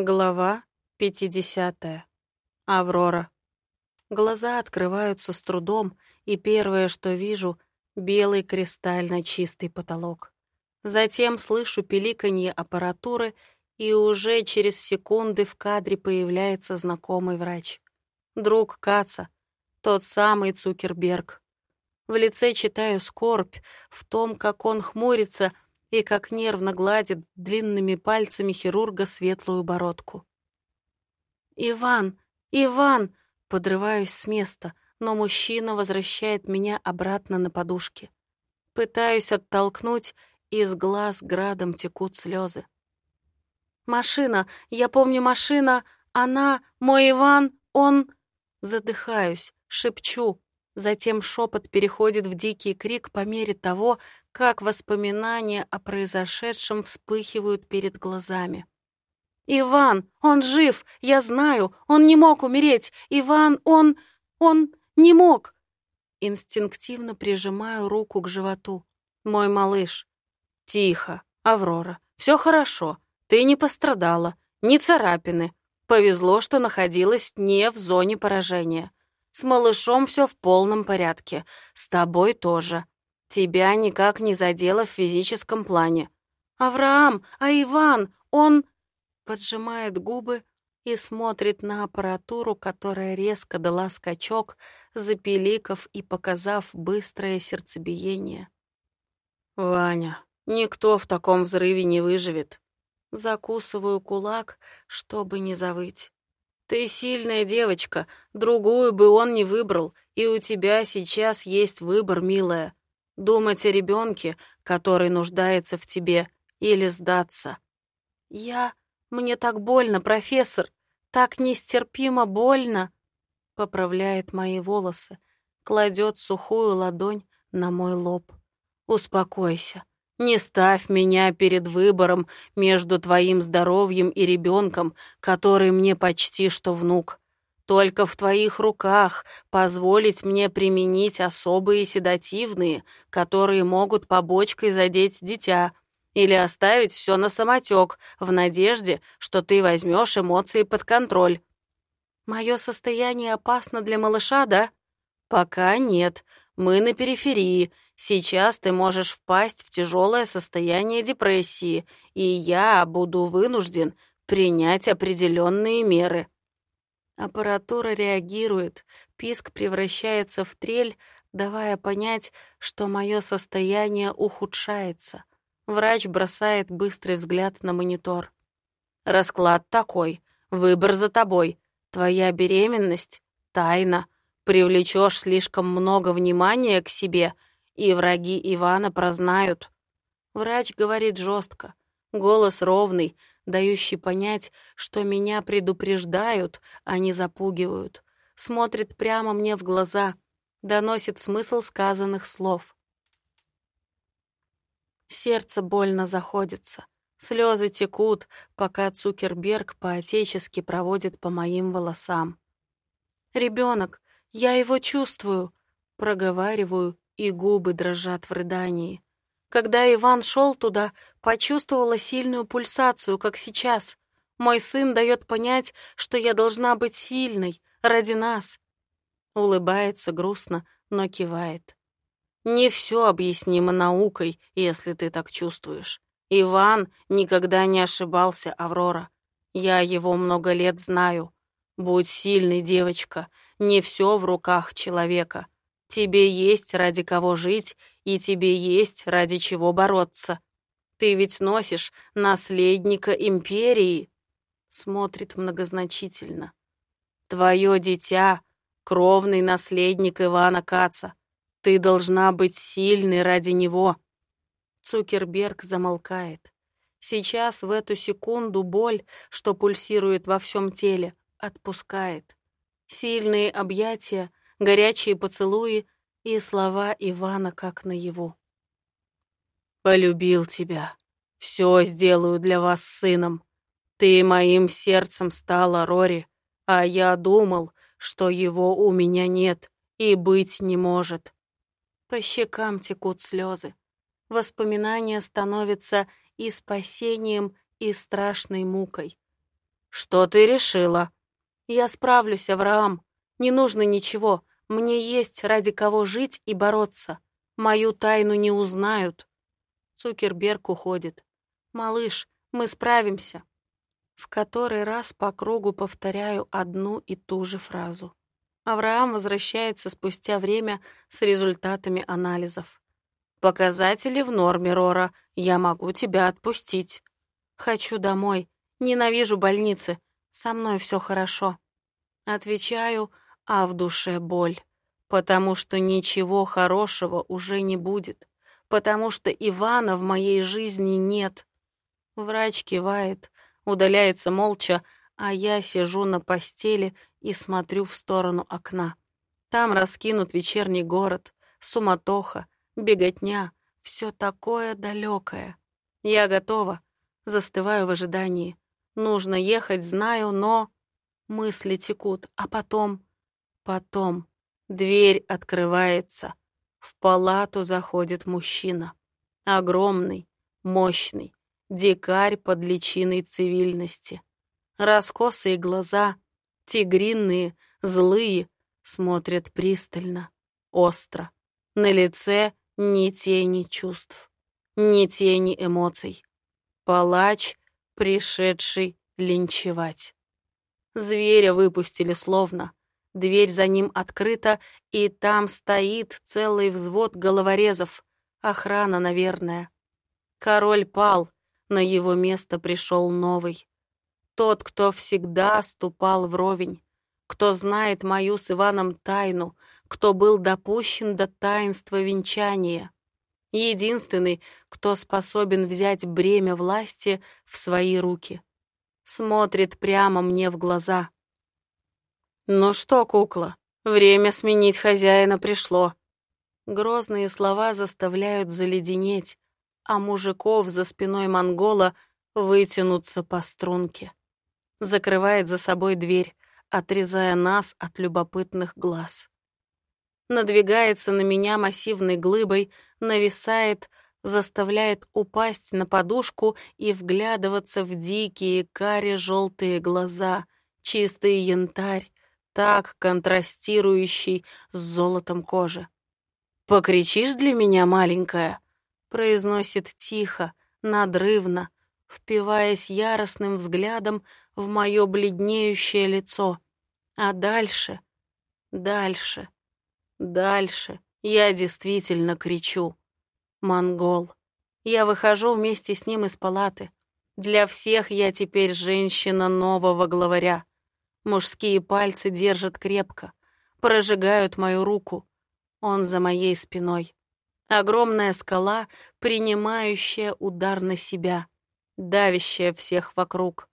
Глава 50. Аврора. Глаза открываются с трудом, и первое, что вижу — белый кристально чистый потолок. Затем слышу пиликанье аппаратуры, и уже через секунды в кадре появляется знакомый врач. Друг Каца, тот самый Цукерберг. В лице читаю скорбь в том, как он хмурится — и как нервно гладит длинными пальцами хирурга светлую бородку. «Иван! Иван!» Подрываюсь с места, но мужчина возвращает меня обратно на подушке. Пытаюсь оттолкнуть, из глаз градом текут слезы. «Машина! Я помню машина! Она! Мой Иван! Он...» Задыхаюсь, шепчу, Затем шепот переходит в дикий крик по мере того, как воспоминания о произошедшем вспыхивают перед глазами. «Иван! Он жив! Я знаю! Он не мог умереть! Иван, он... он не мог!» Инстинктивно прижимаю руку к животу. «Мой малыш!» «Тихо, Аврора, все хорошо. Ты не пострадала, ни царапины. Повезло, что находилась не в зоне поражения. С малышом все в полном порядке. С тобой тоже. Тебя никак не задело в физическом плане. Авраам, а Иван, он...» Поджимает губы и смотрит на аппаратуру, которая резко дала скачок, запеликав и показав быстрое сердцебиение. «Ваня, никто в таком взрыве не выживет». Закусываю кулак, чтобы не завыть. Ты сильная девочка, другую бы он не выбрал, и у тебя сейчас есть выбор, милая. Думать о ребенке, который нуждается в тебе, или сдаться. Я... Мне так больно, профессор, так нестерпимо больно. Поправляет мои волосы, кладет сухую ладонь на мой лоб. Успокойся, не ставь меня перед выбором между твоим здоровьем и ребенком, который мне почти что внук. Только в твоих руках позволить мне применить особые седативные, которые могут побочкой задеть дитя, или оставить все на самотек в надежде, что ты возьмешь эмоции под контроль. Мое состояние опасно для малыша, да? Пока нет. Мы на периферии, Сейчас ты можешь впасть в тяжелое состояние депрессии, и я буду вынужден принять определенные меры. Аппаратура реагирует, писк превращается в трель, давая понять, что мое состояние ухудшается. Врач бросает быстрый взгляд на монитор. Расклад такой. Выбор за тобой. Твоя беременность — тайна. Привлечешь слишком много внимания к себе — и враги Ивана прознают. Врач говорит жестко, голос ровный, дающий понять, что меня предупреждают, а не запугивают. Смотрит прямо мне в глаза, доносит смысл сказанных слов. Сердце больно заходится. Слезы текут, пока Цукерберг по-отечески проводит по моим волосам. «Ребенок, я его чувствую», — проговариваю и губы дрожат в рыдании. Когда Иван шел туда, почувствовала сильную пульсацию, как сейчас. Мой сын дает понять, что я должна быть сильной, ради нас. Улыбается грустно, но кивает. Не все объяснимо наукой, если ты так чувствуешь. Иван никогда не ошибался, Аврора. Я его много лет знаю. Будь сильной, девочка. Не все в руках человека. Тебе есть ради кого жить, и тебе есть ради чего бороться. Ты ведь носишь наследника империи. Смотрит многозначительно. Твое дитя — кровный наследник Ивана Каца. Ты должна быть сильной ради него. Цукерберг замолкает. Сейчас, в эту секунду, боль, что пульсирует во всем теле, отпускает. Сильные объятия горячие поцелуи и слова Ивана как наяву. «Полюбил тебя. Все сделаю для вас сыном. Ты моим сердцем стала, Рори, а я думал, что его у меня нет и быть не может». По щекам текут слезы. Воспоминания становятся и спасением, и страшной мукой. «Что ты решила?» «Я справлюсь, Авраам. Не нужно ничего. Мне есть ради кого жить и бороться. Мою тайну не узнают». Цукерберг уходит. «Малыш, мы справимся». В который раз по кругу повторяю одну и ту же фразу. Авраам возвращается спустя время с результатами анализов. «Показатели в норме, Рора. Я могу тебя отпустить». «Хочу домой. Ненавижу больницы. Со мной все хорошо». Отвечаю, а в душе боль. Потому что ничего хорошего уже не будет. Потому что Ивана в моей жизни нет. Врач кивает, удаляется молча, а я сижу на постели и смотрю в сторону окна. Там раскинут вечерний город, суматоха, беготня, все такое далекое. Я готова, застываю в ожидании. Нужно ехать, знаю, но... Мысли текут, а потом... Потом дверь открывается. В палату заходит мужчина. Огромный, мощный, дикарь под личиной цивильности. Раскосые глаза, тигринные, злые, смотрят пристально, остро. На лице ни тени чувств, ни тени эмоций. Палач, пришедший линчевать. Зверя выпустили словно. Дверь за ним открыта, и там стоит целый взвод головорезов. Охрана, наверное. Король пал, на его место пришел новый. Тот, кто всегда ступал вровень, кто знает мою с Иваном тайну, кто был допущен до таинства венчания. Единственный, кто способен взять бремя власти в свои руки. Смотрит прямо мне в глаза. «Ну что, кукла, время сменить хозяина пришло». Грозные слова заставляют заледенеть, а мужиков за спиной монгола вытянуться по струнке закрывает за собой дверь, отрезая нас от любопытных глаз. Надвигается на меня массивной глыбой, нависает, заставляет упасть на подушку и вглядываться в дикие каре-желтые глаза, чистый янтарь, так контрастирующий с золотом кожи. «Покричишь для меня, маленькая?» произносит тихо, надрывно, впиваясь яростным взглядом в мое бледнеющее лицо. А дальше, дальше, дальше я действительно кричу. Монгол. Я выхожу вместе с ним из палаты. Для всех я теперь женщина нового главаря. Мужские пальцы держат крепко, прожигают мою руку. Он за моей спиной. Огромная скала, принимающая удар на себя — давящая всех вокруг.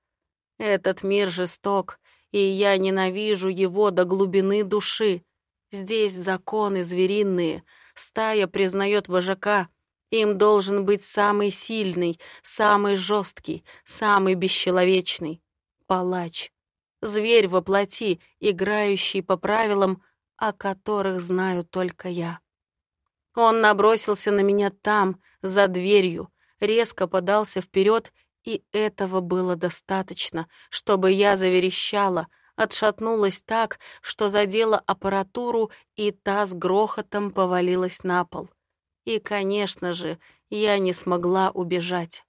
Этот мир жесток, и я ненавижу его до глубины души. Здесь законы звериные, стая признает вожака. Им должен быть самый сильный, самый жесткий, самый бесчеловечный. Палач. Зверь во плоти, играющий по правилам, о которых знаю только я. Он набросился на меня там, за дверью, резко подался вперед, и этого было достаточно, чтобы я заверещала, отшатнулась так, что задела аппаратуру, и та с грохотом повалилась на пол. И, конечно же, я не смогла убежать.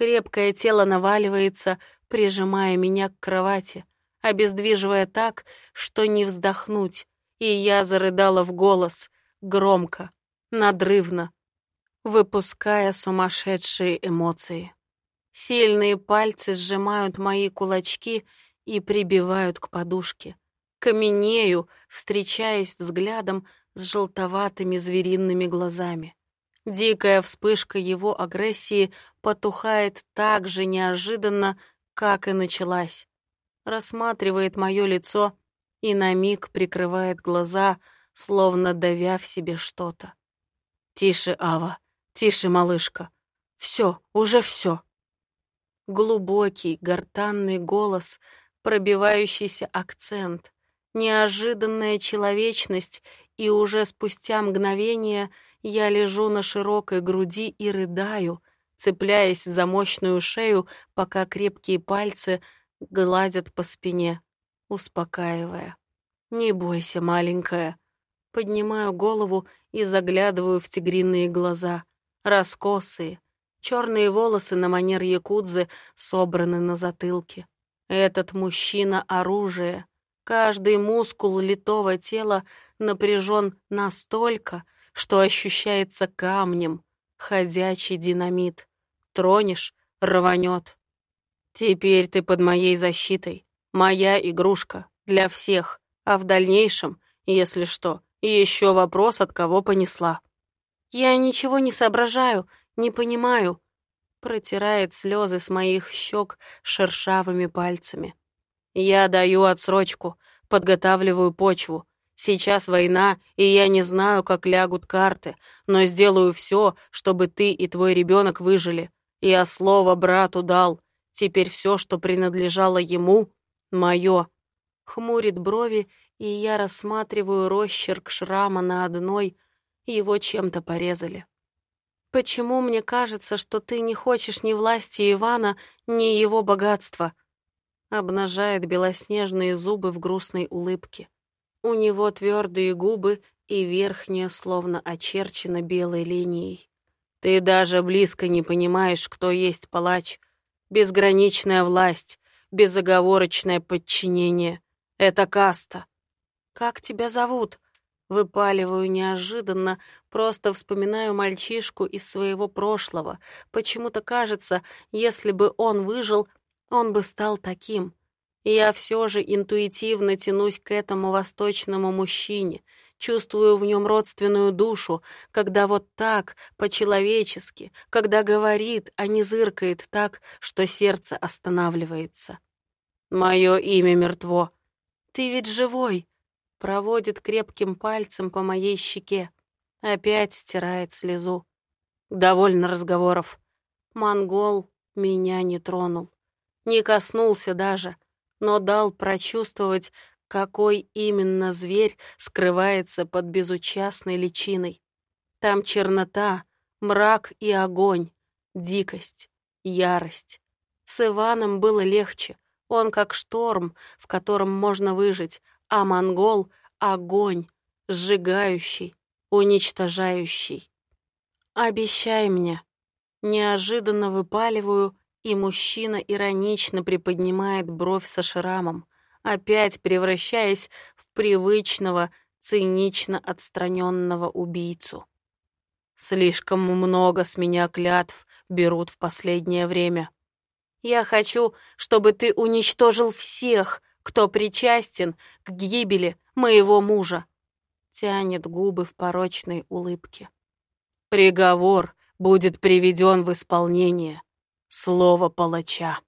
Крепкое тело наваливается, прижимая меня к кровати, обездвиживая так, что не вздохнуть, и я зарыдала в голос, громко, надрывно, выпуская сумасшедшие эмоции. Сильные пальцы сжимают мои кулачки и прибивают к подушке. Каменею, встречаясь взглядом с желтоватыми звериными глазами. Дикая вспышка его агрессии потухает так же неожиданно, как и началась. Рассматривает мое лицо и на миг прикрывает глаза, словно давя в себе что-то. «Тише, Ава!» «Тише, малышка. Все, уже все». Глубокий, гортанный голос, пробивающийся акцент, неожиданная человечность, и уже спустя мгновение я лежу на широкой груди и рыдаю, цепляясь за мощную шею, пока крепкие пальцы гладят по спине, успокаивая. «Не бойся, маленькая». Поднимаю голову и заглядываю в тигриные глаза, раскосые, черные волосы на манер якудзы собраны на затылке. Этот мужчина — оружие. Каждый мускул литого тела напряжен настолько, что ощущается камнем, ходячий динамит. Тронешь — рванет. Теперь ты под моей защитой. Моя игрушка. Для всех. А в дальнейшем, если что, еще вопрос, от кого понесла. Я ничего не соображаю, не понимаю. Протирает слезы с моих щек шершавыми пальцами. Я даю отсрочку, подготавливаю почву. Сейчас война, и я не знаю, как лягут карты, но сделаю все, чтобы ты и твой ребенок выжили. Я слово брату дал. Теперь все, что принадлежало ему, мое. Хмурит брови, и я рассматриваю росчерк шрама на одной, его чем-то порезали. «Почему мне кажется, что ты не хочешь ни власти Ивана, ни его богатства?» Обнажает белоснежные зубы в грустной улыбке. У него твердые губы и верхняя словно очерчена белой линией. «Ты даже близко не понимаешь, кто есть палач. Безграничная власть, безоговорочное подчинение. Это каста. «Как тебя зовут?» Выпаливаю неожиданно, просто вспоминаю мальчишку из своего прошлого. Почему-то кажется, если бы он выжил, он бы стал таким. Я все же интуитивно тянусь к этому восточному мужчине, чувствую в нем родственную душу, когда вот так, по-человечески, когда говорит, а не зыркает так, что сердце останавливается. «Мое имя мертво», «Ты ведь живой!» Проводит крепким пальцем по моей щеке. Опять стирает слезу. Довольно разговоров. Монгол меня не тронул. Не коснулся даже, но дал прочувствовать, какой именно зверь скрывается под безучастной личиной. Там чернота, мрак и огонь, дикость, ярость. С Иваном было легче. Он как шторм, в котором можно выжить, а монгол — огонь, сжигающий, уничтожающий. «Обещай мне». Неожиданно выпаливаю, и мужчина иронично приподнимает бровь со шрамом, опять превращаясь в привычного, цинично отстраненного убийцу. Слишком много с меня клятв берут в последнее время. Я хочу, чтобы ты уничтожил всех, кто причастен к гибели моего мужа. Тянет губы в порочной улыбке. Приговор будет приведен в исполнение. Слово палача.